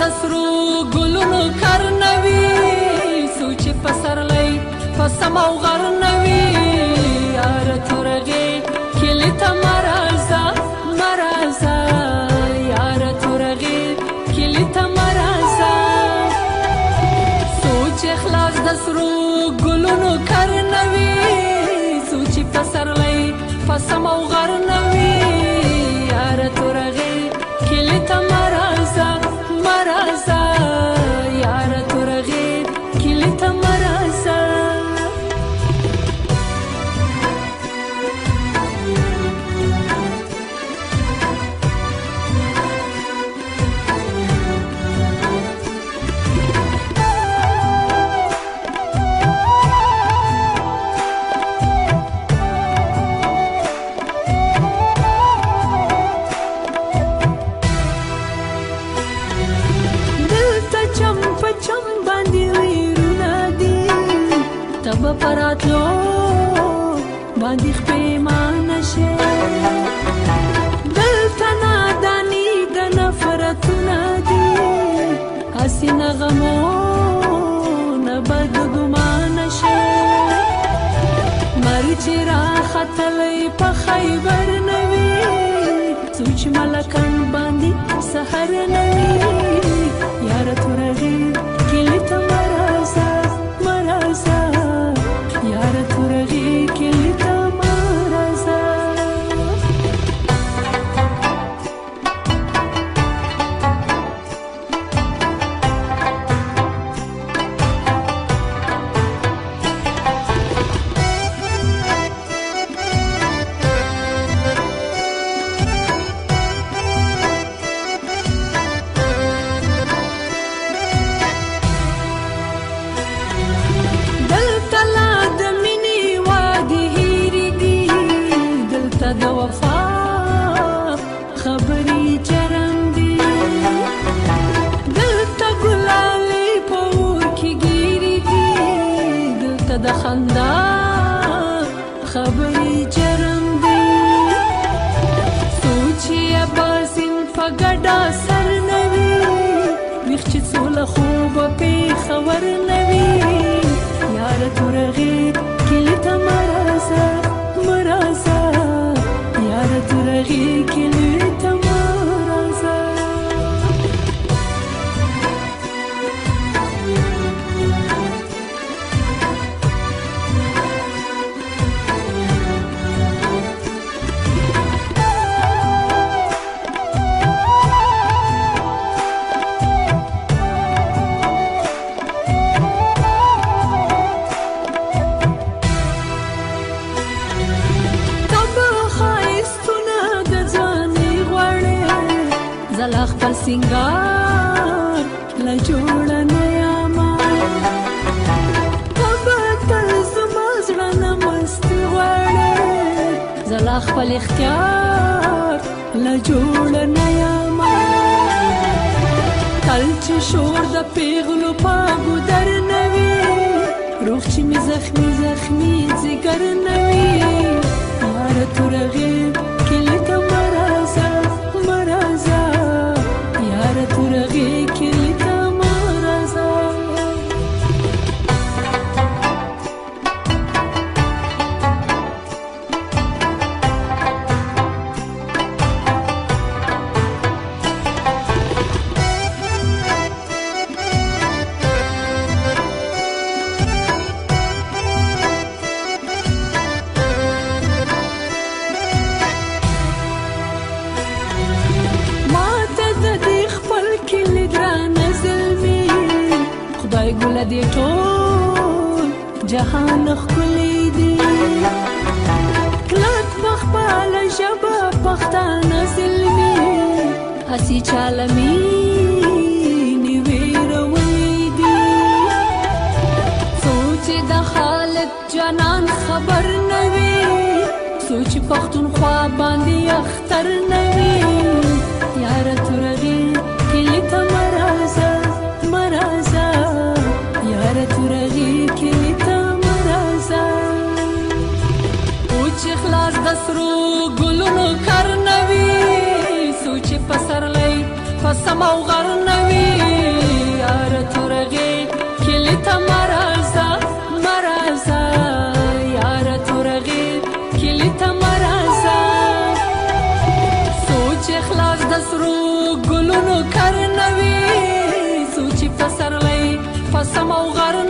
د سرو ګلونو کار نوي سوچ په سرلې په سماو غر نوي یار تورګي کلی ته مرزا مرزا یار تورګي کلی ته مرزا سوچ اخلاص د سرو ګلونو کار به پراتلو باندې خپېمانه شي دلته ناداني د نفرتونه دي هسې نه غمونه به د ګمانه شي مرګ چې راختلی په خیبر نه وي څو چې ملکن باندې سحر نه وي په ګډه سر نوي ویښ چې څو له خوبه پې خبر نوي یاره تورغې لا سنگار لا جوړ نه یاما بابا تل زما زړه نه مست وړه زلا خپل اختیار لا جوړ نه یاما تل چې شور د پیغلو پاګو در نه وي روح چې می زخمی زخمی ځګر نه وي مار تورغه کله ګل دې ټول جهان خولې دي کلک بخپال شبا پختان سلمي حسي چالمي جانان خبر نوي سوچ پختون خوا باندې اختر نوي یار تر په سم او غر نه وي یار تورغې کلي ته مه راځه مه راځه یار تورغې کلي ته مه راځه څو چې خلاص د سرو ګلونو کر نه وي څو چې پسرلی په سم او غر نه